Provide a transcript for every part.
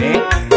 में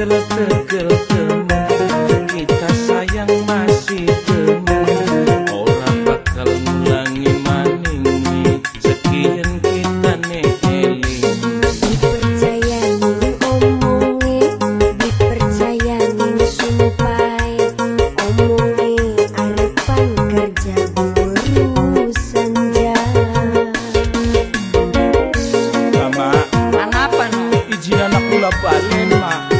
Tegel-tegel temen Kita sayang masih temen Orang bakal ngulangi maning Sekian kita nih eling Dipercayain omongin Dipercayain sumpahin Omongin arepan kerja guru senja Mama Anak apa no? Ijin anak pula balen mak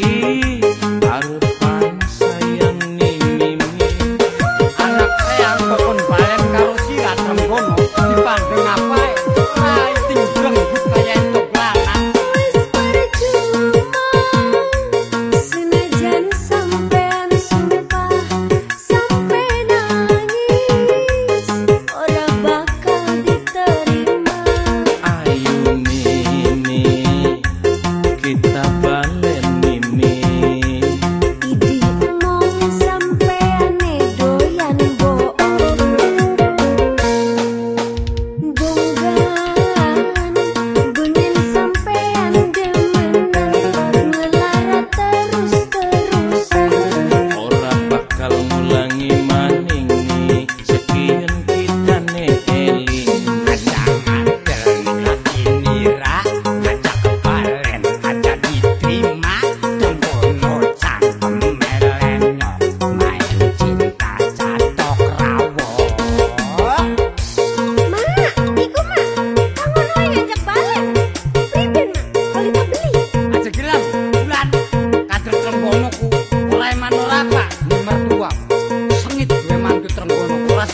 tak kelapa lima dua sengit memang mantu trenggono ora